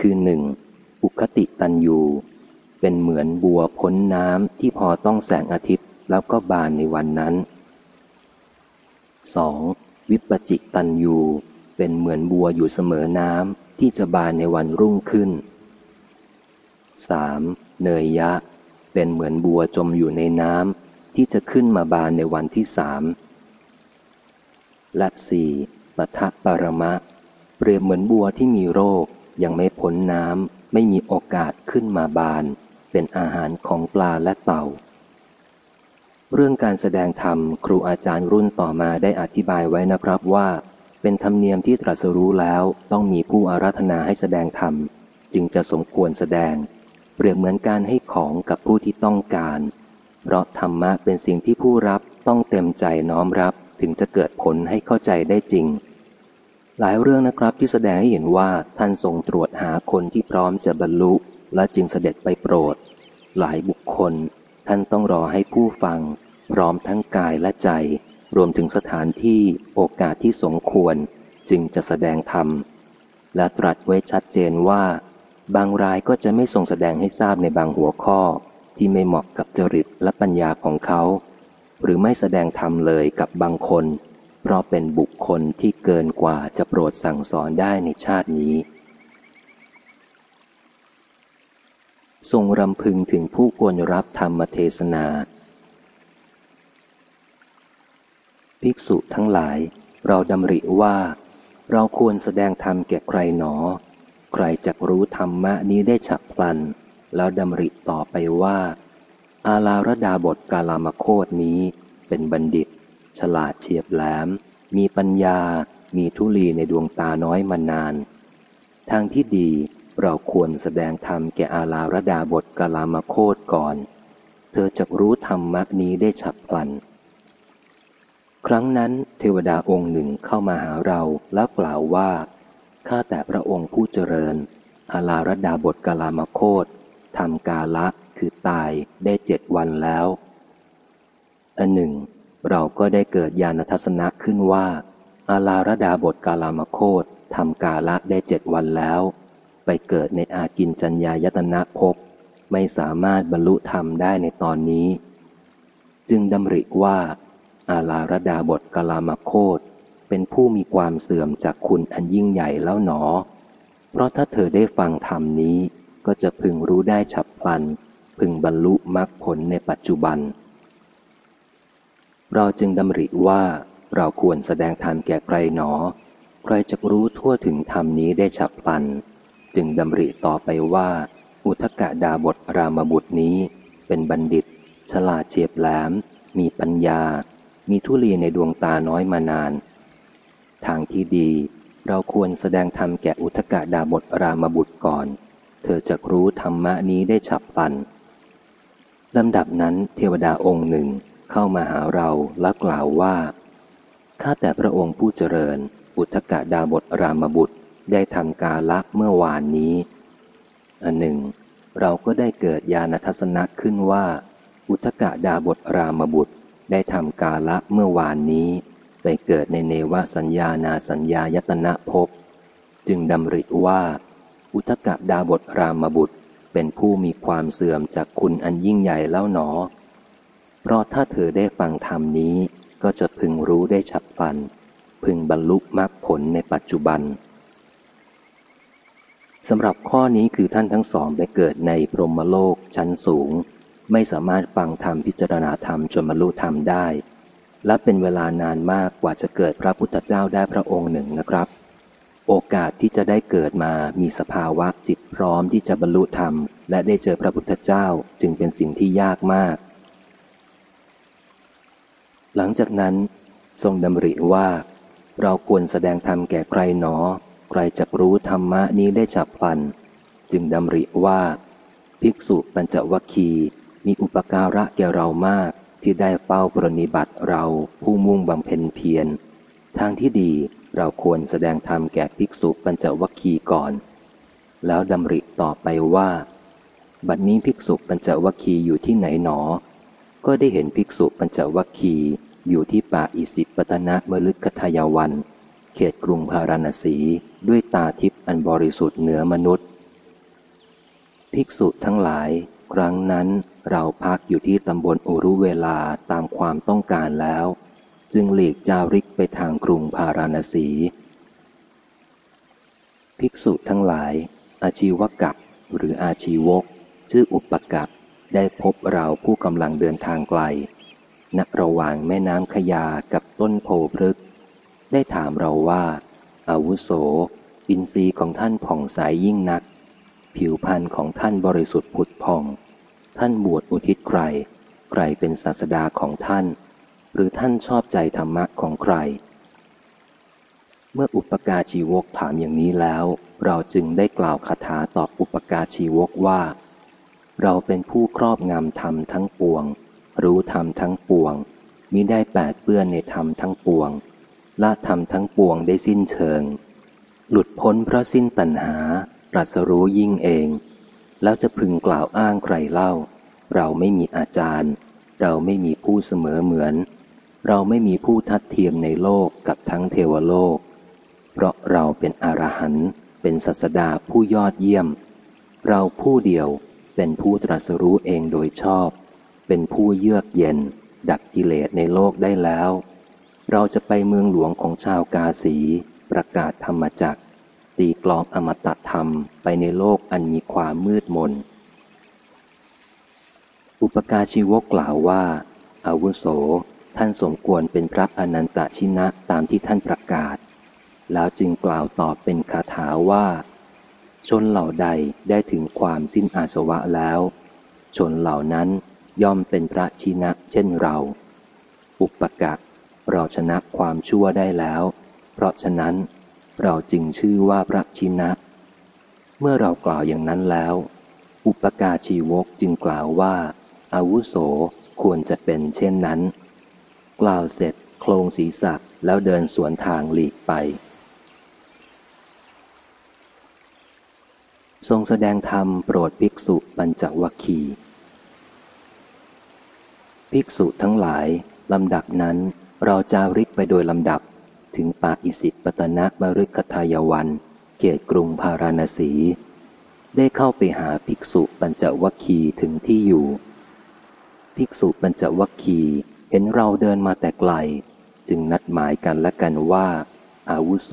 คือหนึ่งอุคติตันยูเป็นเหมือนบัวพ้นน้ำที่พอต้องแสงอาทิตย์แล้วก็บานในวันนั้น 2. วิปจิตันยูเป็นเหมือนบัวอยู่เสมอน้ำที่จะบานในวันรุ่งขึ้น 3. เนยยะ เป็นเหมือนบัวจมอยู่ในน้ำที่จะขึ้นมาบานในวันที่สามและสี่ปทะปรมะ เปรียบเหมือนบัวที่มีโรค ยังไม่พ้นน้ำไม่มีโอกาสขึ้นมาบาน เป็นอาหารของปลาและเต่า เรื่องการแสดงธรรมครูอาจารย์รุ่นต่อมาได้อธิบายไว้นะครับว่า เป็นธรรมเนียมที่ตรัสรู้แล้วต้องมีผู้อาราธนาให้แสดงธรรม จึงจะสมควรแสดง เปรียบเหมือนการให้ของกับผู้ที่ต้องการ เพราะธรรมะเป็นสิ่งที่ผู้รับต้องเต็มใจน้อมรับถึงจะเกิดผลให้เข้าใจได้จริง หลายเรื่องนะครับที่แสดงให้เห็นว่าท่านทรงตรวจหาคนที่พร้อมจะบรรลุและจึงเสด็จไปโปรด หลายบุคคล ท่านต้องรอให้ผู้ฟัง พร้อมทั้งกายและใจ รวมถึงสถานที่โอกาสที่สมควร จึงจะแสดงธรรม และตรัสไว้ชัดเจนว่า บางรายก็จะไม่ทรงแสดงให้ทราบในบางหัวข้อ ที่ไม่เหมาะกับจริตและปัญญาของเขา หรือไม่แสดงธรรมเลยกับบางคน เพราะเป็นบุคคลที่เกินกว่าจะโปรดสั่งสอนได้ในชาตินี้ ทรงรำพึงถึงผู้ควรรับธรรมเทศนา ภิกษุทั้งหลาย เราดำริว่า เราควรแสดงธรรมแก่ใครหนอ ใครจะรู้ธรรมะนี้ได้ฉับพลัน แล้วดำริต่อไปว่า อาลาระดาบทกาลามโคดนี้เป็นบัณฑิต ฉลาดเฉียบแหลม มีปัญญา มีทุลีในดวงตาน้อยมานาน ทางที่ดีเราควรแสดงธรรมแก่อาลาระดาบทกาลามโคตก่อน เธอจะรู้ธรรมะนี้ได้ฉับพลัน ครั้งนั้นเทวดาองค์หนึ่งเข้ามาหาเราแล้วกล่าวว่า ข้าแต่พระองค์ผู้เจริญ อาลาระดาบทกาลามโคตทำกาละคือตายได้เจ็ดวันแล้วอันหนึ่ง เราก็ได้เกิดญาณทัศนะขึ้นว่า อาลาระดาบทกาลามโคตทำกาละได้เจ็ดวันแล้ว ไปเกิดในอากินจัญญายตนะภพไม่สามารถบรรลุธรรมได้ในตอนนี้ จึงดำริว่า อาลาระดาบทกาลามโคตเป็นผู้มีความเสื่อมจากคุณอันยิ่งใหญ่แล้วหนอ เพราะถ้าเธอได้ฟังธรรมนี้ก็จะพึงรู้ได้ฉับพลัน พึงบรรลุมรรคผลในปัจจุบัน เราจึงดำริว่าเราควรแสดงธรรมแก่ใครหนอ ใครจะรู้ทั่วถึงธรรมนี้ได้ฉับพลัน จึงดำริต่อไปว่า อุทกะดาบทรามบุตรนี้ เป็นบัณฑิต ฉลาดเฉียบแหลม มีปัญญา มีทุลีในดวงตาน้อยมานาน ทางที่ดีเราควรแสดงธรรมแก่อุทกะดาบทรามบุตรก่อน เธอจะรู้ธรรมะนี้ได้ฉับพลันลำดับนั้นเทวดาองค์หนึ่ง เข้ามาหาเราและกล่าวว่า ข้าแต่พระองค์ผู้เจริญ อุทกะดาบทรามบุตรได้ทำกาละเมื่อวานนี้ อันหนึ่ง เราก็ได้เกิดญาณทัศนะขึ้นว่า อุทกะดาบทรามบุตรได้ทำกาละเมื่อวานนี้ ไปเกิดในเนวสัญญานาสัญญายตนะภพจึงดำริว่า อุทกะดาบทรามบุตรเป็นผู้มีความเสื่อมจากคุณอันยิ่งใหญ่แล้วหนอ เพราะถ้าเธอได้ฟังธรรมนี้ ก็จะพึงรู้ได้ฉับพลัน พึงบรรลุมรรคผลในปัจจุบันสำหรับข้อนี้คือท่านทั้งสองไปเกิดในพรหมโลกชั้นสูง ไม่สามารถฟังธรรมพิจารณาธรรมจนบรรลุธรรมได้ และเป็นเวลานานมากกว่าจะเกิดพระพุทธเจ้าได้พระองค์หนึ่งนะครับ โอกาสที่จะได้เกิดมามีสภาวะจิตพร้อมที่จะบรรลุธรรม และได้เจอพระพุทธเจ้าจึงเป็นสิ่งที่ยากมาก หลังจากนั้น ทรงดำริว่า เราควรแสดงธรรมแก่ใครหนอ ใครจะรู้ธรรมะนี้ได้ฉับพลัน จึงดำริว่า ภิกษุปัญจวัคคีมีอุปการะแก่เรามากที่ได้เป้าปรนิบัติเราผู้มุ่งบำเพ็ญเพียรทางที่ดีเราควรแสดงธรรมแก่ภิกษุปัญจวัคคีก่อน แล้วดำริต่อไปว่า บัดนี้ภิกษุปัญจวัคคีอยู่ที่ไหนหนอ ก็ได้เห็นภิกษุปัญจวัคคีอยู่ที่ป่าอิสิปตนะมลึกคทายวัน เขตกรุงพาราณสีด้วยตาทิพย์อันบริสุทธิ์เหนือมนุษย์ ภิกษุทั้งหลาย ครั้งนั้นเราพักอยู่ที่ตำบลอุรุเวลาตามความต้องการแล้ว จึงหลีกจาริกไปทางกรุงพาราณสี ภิกษุทั้งหลาย อาชีวกัปหรืออาชีวก ชื่ออุปกัป ได้พบเราผู้กำลังเดินทางไกลณระหว่างแม่น้ำขยากับต้นโพพฤกได้ถามเราว่า อาวุโส อินทรีย์ของท่านผ่องใสยยิ่งนัก ผิวพรรณของท่านบริสุทธิ์ผุดผ่อง ท่านบวชอุทิศใคร ใครเป็นศาสดาของท่าน หรือท่านชอบใจธรรมะของใคร เมื่ออุปกาชีวกถามอย่างนี้แล้ว เราจึงได้กล่าวคาถาตอบอุปกาชีวกว่า เราเป็นผู้ครอบงำธรรมทั้งปวง รู้ธรรมทั้งปวงมิได้แปดเปื้อนในธรรมทั้งปวง ละธรรมทั้งปวงได้สิ้นเชิง หลุดพ้นเพราะสิ้นตัณหาตรัสรู้ยิ่งเอง แล้วจะพึงกล่าวอ้างใครเล่า เราไม่มีอาจารย์ เราไม่มีผู้เสมอเหมือน เราไม่มีผู้ทัดเทียมในโลกกับทั้งเทวโลก เพราะเราเป็นอรหันต์เป็นศัสดาผู้ยอดเยี่ยม เราผู้เดียว เป็นผู้ตรัสรู้เองโดยชอบ เป็นผู้เยือกเย็น ดับกิเลสในโลกได้แล้ว เราจะไปเมืองหลวงของชาวกาสี ประกาศธรรมจักตีกลองอมตะธรรมไปในโลกอันมีความมืดมน อุปการชีวกกล่าวว่า อาวุโส ท่านสมควรเป็นพระอนันตชินะตามที่ท่านประกาศ แล้วจึงกล่าวตอบเป็นคาถาว่า ชนเหล่าใดได้ถึงความสิ้นอาสวะแล้ว ชนเหล่านั้นย่อมเป็นพระชินะเช่นเรา อุปกะเราชนะความชั่วได้แล้ว เพราะฉะนั้นเราจึงชื่อว่าพระชินะ เมื่อเรากล่าวอย่างนั้นแล้ว อุปกาชีวกจึงกล่าวว่า อาวุโสควรจะเป็นเช่นนั้น กล่าวเสร็จโครงศีรษะแล้วเดินสวนทางหลีกไป ทรงแสดงธรรมโปรดภิกษุปัญจวัคคีภิกษุทั้งหลายลำดับนั้นเราจาริกไปโดยลำดับถึงป่าอิสิปตนะมฤคทายวัน เกตกรุงพาราณสี ได้เข้าไปหาภิกษุปัญจวัคคีถึงที่อยู่ ภิกษุปัญจวัคคีเห็นเราเดินมาแต่ไกล จึงนัดหมายกันและกันว่า อาวุโส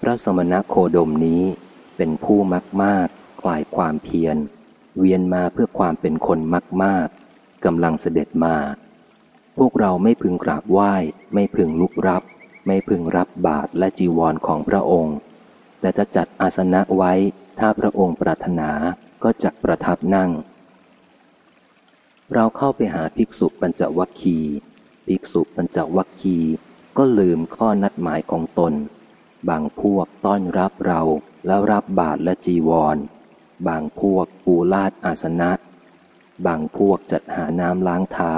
พระสมณโคดมนี้ เป็นผู้มักมากคลายความเพียร เวียนมาเพื่อความเป็นคนมักมากกำลังเสด็จมา พวกเราไม่พึงกราบไหว้ ไม่พึงลุกรับ ไม่พึงรับบาตรและจีวรของพระองค์ แต่จะจัดอาสนะไว้ ถ้าพระองค์ปรารถนาก็จะประทับนั่ง เราเข้าไปหาภิกษุปัญจวัคคีภิกษุปัญจวัคคีก็ลืมข้อนัดหมายของตน บางพวกต้อนรับเรา แล้วรับบาตรและจีวร บางพวกปูลาดอาสนะ บางพวกจัดหาน้ำล้างเท้า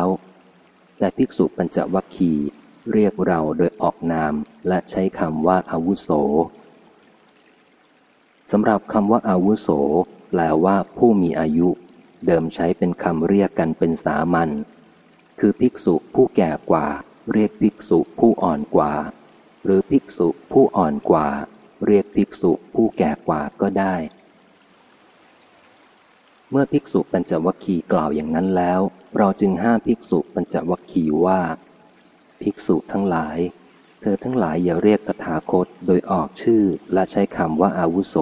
แต่ภิกษุปัญจวัคคีย์เรียกเราโดยออกนามและใช้คำว่าอาวุโสสำหรับคำว่าอาวุโส แปลว่าผู้มีอายุ เดิมใช้เป็นคำเรียกกันเป็นสามัญคือภิกษุผู้แก่กว่า เรียกภิกษุผู้อ่อนกว่า หรือภิกษุผู้อ่อนกว่า เรียกภิกษุผู้แก่กว่าก็ได้ เมื่อภิกษุปัญจวัคคีย์กล่าวอย่างนั้นแล้ว เราจึงห้ามภิกษุปัญจวัคคีย์ว่า ภิกษุทั้งหลาย เธอทั้งหลายอย่าเรียกตถาคตโดยออกชื่อและใช้คำว่าอาวุโส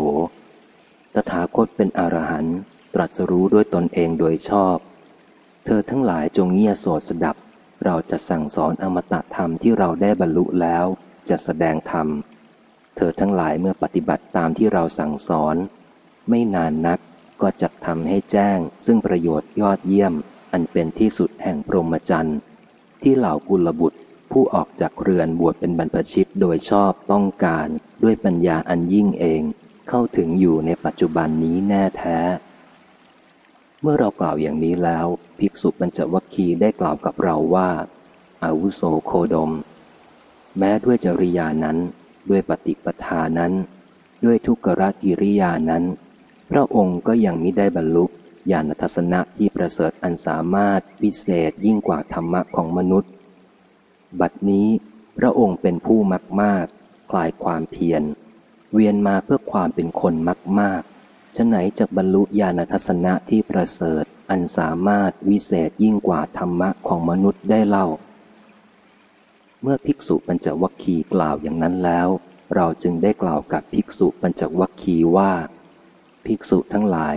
ตถาคตเป็นอรหันต์ตรัสรู้ด้วยตนเองโดยชอบ เธอทั้งหลายจงเงียโสดสดับ เราจะสั่งสอนอมตะธรรมที่เราได้บรรลุแล้ว จะแสดงธรรม เธอทั้งหลายเมื่อปฏิบัติตามที่เราสั่งสอน ไม่นานนักก็จะทำให้แจ้ง ซึ่งประโยชน์ยอดเยี่ยม อันเป็นที่สุดแห่งพรหมจรรย์ที่เหล่ากุลบุตรผู้ออกจากเรือนบวชเป็นบรรพชิตโดยชอบต้องการด้วยปัญญาอันยิ่งเอง เข้าถึงอยู่ในปัจจุบันนี้แน่แท้ เมื่อเรากล่าวอย่างนี้แล้ว ภิกษุปัญจวัคคีได้กล่าวกับเราว่าอาวุโสโคดม แม้ด้วยจริยานั้น ด้วยปฏิปทานั้น ด้วยทุกขกิริยานั้น พระองค์ก็ยังมิได้บรรลุญาณทัศนะที่ประเสริฐอันสามารถพิเศษยิ่งกว่าธรรมะของมนุษย์ บัดนี้พระองค์เป็นผู้มักมากคลายความเพียร เวียนมาเพื่อความเป็นคนมักมากฉะไหนจะบรรลุญาณทัศนะที่ประเสริฐอันสามารถวิเศษยิ่งกว่าธรรมะของมนุษย์ได้เล่า เมื่อภิกษุปัญจวัคคีย์กล่าวอย่างนั้นแล้ว เราจึงได้กล่าวกับภิกษุปัญจวัคคีย์ว่า ภิกษุทั้งหลาย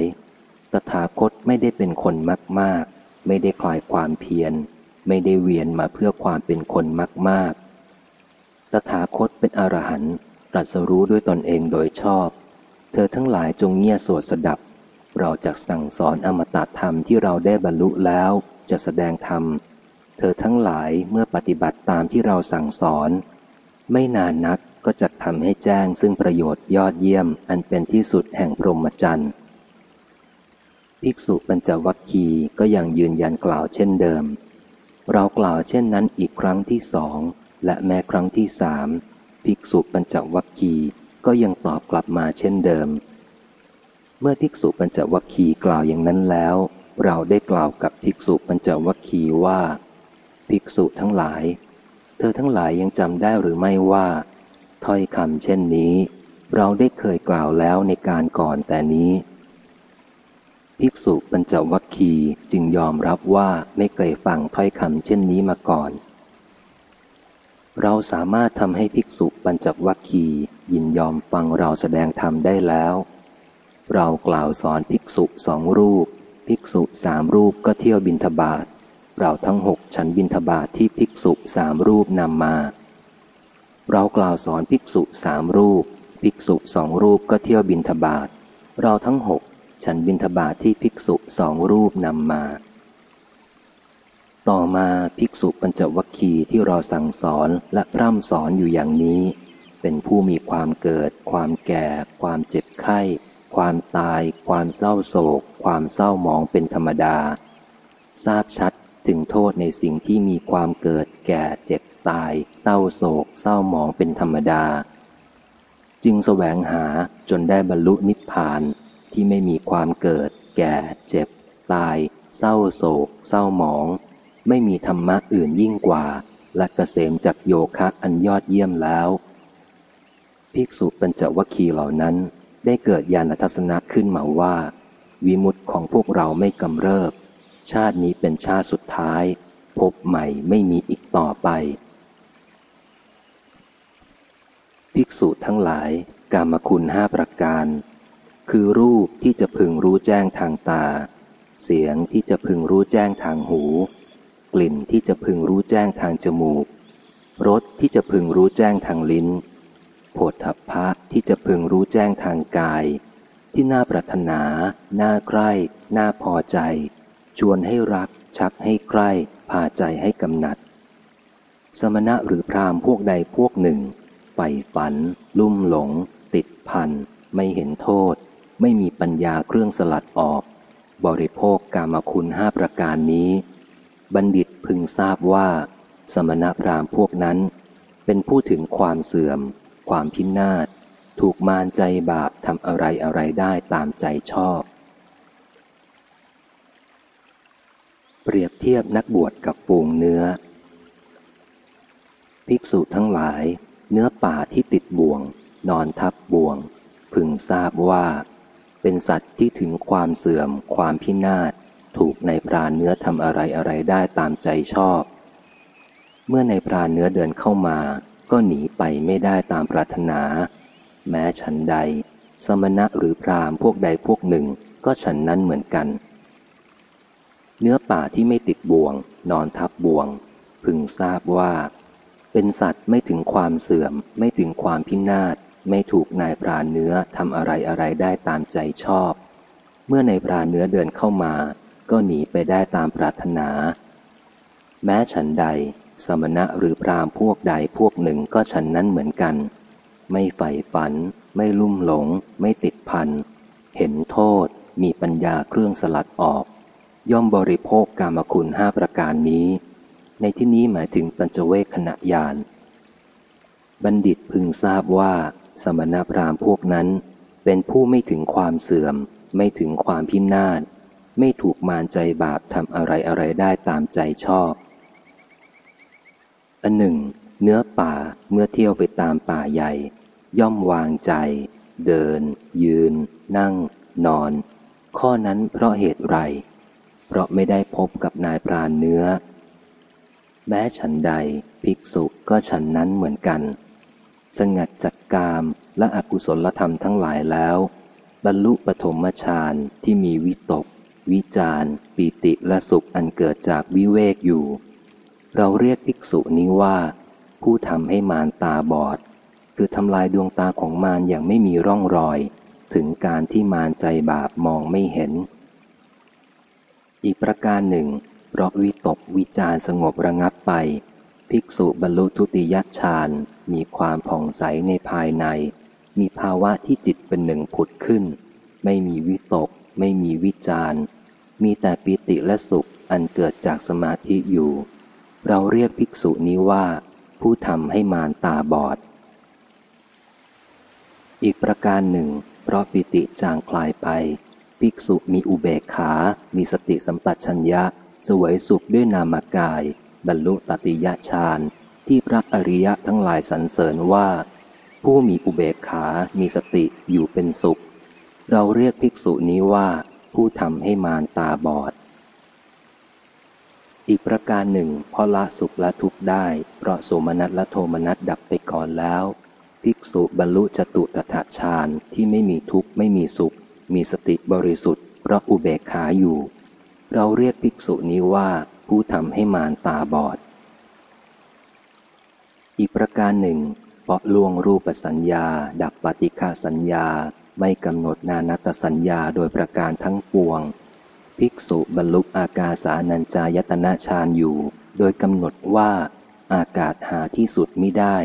ตถาคตไม่ได้เป็นคนมากมากไม่ได้คลายความเพียร ไม่ได้เวียนมาเพื่อความเป็นคนมากมากตถาคตเป็นอรหันต์ตรัสรู้ด้วยตนเองโดยชอบ เธอทั้งหลายจงเงียสวดสดับ เราจะสั่งสอนอมตะธรรมที่เราได้บรรลุแล้วจะแสดงธรรม เธอทั้งหลายเมื่อปฏิบัติตามที่เราสั่งสอน ไม่นานนักก็จะทำให้แจ้งซึ่งประโยชน์ยอดเยี่ยมอันเป็นที่สุดแห่งพรหมจรรย์ภิกษุปัญจวัคคีย์ก็ยังยืนยันกล่าวเช่นเดิม เรากล่าวเช่นนั้นอีกครั้งที่สองและแม้ครั้งที่สามภิกษุปัญจวัคคีย์ก็ยังตอบกลับมาเช่นเดิม เมื่อภิกษุปัญจวัคคีย์กล่าวอย่างนั้นแล้ว เราได้กล่าวกับภิกษุปัญจวัคคีย์ว่า ภิกษุทั้งหลาย เธอทั้งหลายยังจำได้หรือไม่ว่า ถ้อยคำเช่นนี้ เราได้เคยกล่าวแล้วในการก่อนแต่นี้ ภิกษุปัญจวัคคีจึงยอมรับว่าไม่เคยฟังถ้อยคำเช่นนี้มาก่อน เราสามารถทำให้ภิกษุปัญจวัคคียินยอมฟังเราแสดงธรรมได้แล้ว เรากล่าวสอนภิกษุสองรูป ภิกษุสามรูปก็เที่ยวบินทบาท เราทั้งหกฉันบินทบาทที่ภิกษุสามรูปนำมา เรากล่าวสอนภิกษุสามรูป ภิกษุสองรูปก็เที่ยวบินทบาทเราทั้งหกฉันบินทบาทที่ภิกษุสองรูปนำมา ต่อมาภิกษุปัญจวัคคีย์ที่เราสั่งสอนและร่ำสอนอยู่อย่างนี้ เป็นผู้มีความเกิด ความแก่ ความเจ็บไข้ ความตาย ความเศร้าโศก ความเศร้าหมองเป็นธรรมดา ทราบชัด ถึงโทษในสิ่งที่มีความเกิดแก่เจ็บตาย เศร้าโศก เศร้าหมองเป็นธรรมดา จึงแสวงหาจนได้บรรลุนิพพานที่ไม่มีความเกิด แก่เจ็บ ตาย เศร้าโศก เศร้าหมอง ไม่มีธรรมะอื่นยิ่งกว่า และเกษมจากโยคะอันยอดเยี่ยมแล้ว ภิกษุปัญจวัคคีเหล่านั้นได้เกิดญาณทัศนะขึ้นมาว่า วิมุตของพวกเราไม่กำเริบ ชาตินี้เป็นชาติสุดท้าย พบใหม่ไม่มีอีกต่อไป ภิกษุทั้งหลายกามคุณห้าประการ คือรูปที่จะพึงรู้แจ้งทางตา เสียงที่จะพึงรู้แจ้งทางหู กลิ่นที่จะพึงรู้แจ้งทางจมูกรสที่จะพึงรู้แจ้งทางลิ้นโผฏฐัพพะที่จะพึงรู้แจ้งทางกาย ที่น่าปรารถนา น่าใคร่น่าพอใจ ชวนให้รัก ชักให้ใคร่พาใจให้กำหนัด สมณะหรือพรามพวกใดพวกหนึ่งใฝ่ฝัน ลุ่มหลง ติดพัน ไม่เห็นโทษ ไม่มีปัญญาเครื่องสลัดออก บริโภคกามคุณห้าประการนี้ บัณฑิตพึงทราบว่า สมณพราหมณ์พวกนั้น เป็นผู้ถึงความเสื่อม ความพินาศ ถูกมารใจบาปทำอะไรอะไรได้ตามใจชอบ เปรียบเทียบนักบวชกับปูงเนื้อ ภิกษุทั้งหลาย เนื้อป่าที่ติดบ่วง นอนทับบ่วง พึงทราบว่า เป็นสัตว์ที่ถึงความเสื่อม ความพินาศถูกในพรานเนื้อทำอะไรอะไรได้ตามใจชอบ เมื่อในพรานเนื้อเดินเข้ามา ก็หนีไปไม่ได้ตามปรารถนา แม้ฉันใด สมณะหรือพรามพวกใดพวกหนึ่งก็ฉันนั้นเหมือนกัน เนื้อป่าที่ไม่ติดบ่วง นอนทับบ่วง พึงทราบว่า เป็นสัตว์ไม่ถึงความเสื่อม ไม่ถึงความพินาศไม่ถูกนายพรานเนื้อทำอะไรอะไรได้ตามใจชอบ เมื่อนายพรานเนื้อเดินเข้ามา ก็หนีไปได้ตามปรารถนา แม้ฉันใด สมณะหรือพรามพวกใดพวกหนึ่งก็ฉันนั้นเหมือนกัน ไม่ใฝ่ฝัน ไม่ลุ่มหลง ไม่ติดพัน เห็นโทษ มีปัญญาเครื่องสลัดออก ย่อมบริโภคกามคุณห้าประการนี้ ในที่นี้หมายถึงปัญจเวคขณะยาน บัณฑิตพึงทราบว่า สมณพราหมณ์พวกนั้น เป็นผู้ไม่ถึงความเสื่อม ไม่ถึงความพินาศไม่ถูกมารใจบาปทำอะไรอะไรได้ตามใจชอบ อันหนึ่ง เนื้อป่าเมื่อเที่ยวไปตามป่าใหญ่ ย่อมวางใจ เดิน ยืน นั่ง นอน ข้อนั้นเพราะเหตุไร ราะไม่ได้พบกับนายพรานเนื้อ แม้ฉันใดภิกษุก็ฉันนั้นเหมือนกัน สงัดจากกามและอกุศลธรรมทั้งหลายแล้ว บรรลุปฐมฌานที่มีวิตก วิจารปีติและสุขอันเกิดจากวิเวกอยู่ เราเรียกภิกษุนี้ว่า ผู้ทำให้มารตาบอด คือทำลายดวงตาของมารอย่างไม่มีร่องรอย ถึงการที่มารใจบาปมองไม่เห็น อีกประการหนึ่ง เพราะวิตกวิจารสงบระงับไป ภิกษุบรรลุทุติยฌานมีความผ่องใสในภายใน มีภาวะที่จิตเป็นหนึ่งผุดขึ้น ไม่มีวิตก ไม่มีวิจารมีแต่ปิติและสุขอันเกิดจากสมาธิอยู่ เราเรียกภิกษุนี้ว่า ผู้ทำให้มารตาบอด อีกประการหนึ่ง เพราะปิติจางคลายไป ภิกษุมีอุเบกขา มีสติสัมปชัญญะ สวยสุขด้วยนามกาย บรรลุตติยฌานที่พระอริยะทั้งหลายสรรเสริญว่า ผู้มีอุเบกขา มีสติอยู่เป็นสุข เราเรียกภิกษุนี้ว่าผู้ทำให้มารตาบอด อีกประการหนึ่งพราะละสุขละทุกข์ได้ เพราะโสมนัสและโทมนัสดับไปก่อนแล้ว ภิกษุบรรลุจตุตถะฌานที่ไม่มีทุกข์ไม่มีสุข มีสติบริสุทธิ์เพราะอุเบกขาอยู่ เราเรียกภิกษุนี้ว่าผู้ทำให้มารตาบอด อีกประการหนึ่งเพราะล่วงรูปสัญญา ดับปฏิฆาสัญญา ไม่กำหนดนานัตสัญญาโดยประการทั้งปวง ภิกษุบรรลุอากาสานัญจายตนะฌานอยู่ โดยกำหนดว่าอากาศหาที่สุดมิได้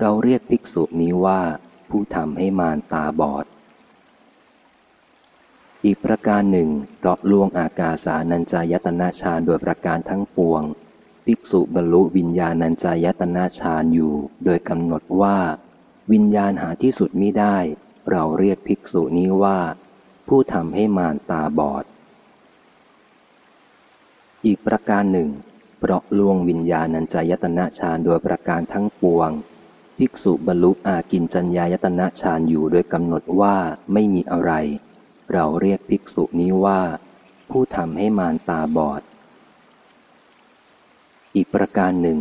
เราเรียกภิกษุนี้ว่าผู้ทำให้มารตาบอด อีกประการหนึ่งเพราะล่วงอากาสานัญจายตนะฌานโดยประการทั้งปวง ภิกษุบรรลุวิญญาณัญจายตนะฌานอยู่ โดยกำหนดว่า วิญญาณหาที่สุดมิได้ เราเรียกภิกษุนี้ว่า ผู้ทำให้มารตาบอด อีกประการหนึ่ง เพราะล่วงวิญญาณัญจายตนะฌานโดยประการทั้งปวง ภิกษุบรรลุอากินจัญญายตนะฌานอยู่โดยกำหนดว่าไม่มีอะไร เราเรียกภิกษุนี้ว่า ผู้ทำให้มารตาบอด อีกประการหนึ่ง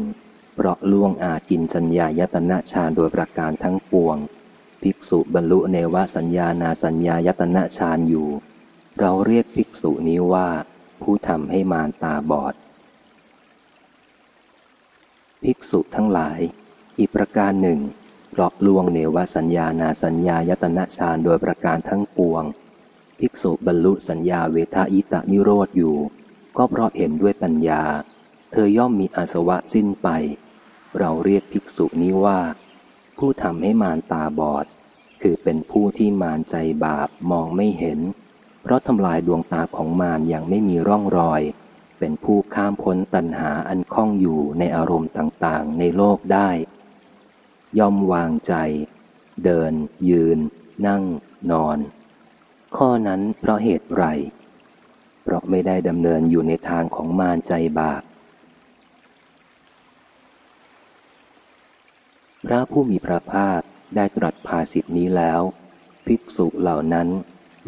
เพราะล่วงอากินจัญญายตนะฌานโดยประการทั้งปวง ภิกษุบรรลุเนวสัญญานาสัญญายตนะฌานอยู่ เราเรียกภิกษุนี้ว่า ผู้ทำให้มารตาบอด ภิกษุทั้งหลาย อีกประการหนึ่งเพราะล่วงเนวสัญญานาสัญญายตนะฌานโดยประการทั้งปวง ภิกษุบรรลุสัญญาเวทายตะนิโรธอยู่ ก็เพราะเห็นด้วยปัญญา เธอย่อมมีอาสวะสิ้นไป เราเรียกภิกษุนี้ว่า ผู้ทำให้มารตาบอด คือเป็นผู้ที่มารใจบาปมองไม่เห็น เพราะทำลายดวงตาของมารอย่างไม่มีร่องรอย เป็นผู้ข้ามพ้นตัณหาอันคล้องอยู่ในอารมณ์ต่างๆ ในโลกได้ ย่อมวางใจ เดิน ยืน นั่ง นอน ข้อนั้นเพราะเหตุไร เพราะไม่ได้ดำเนินอยู่ในทางของมารใจบาป พระผู้มีพระภาคได้ตรัสภาสิทธินี้แล้ว ภิกษุเหล่านั้น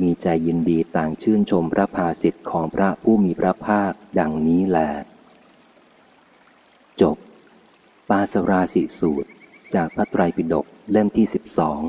มีใจยินดีต่างชื่นชมพระภาสิทธิ์ของพระผู้มีพระภาคดังนี้แล จบ ปาสราสิสูตร จากพระไตรปิฎกเล่มที่สิบสอง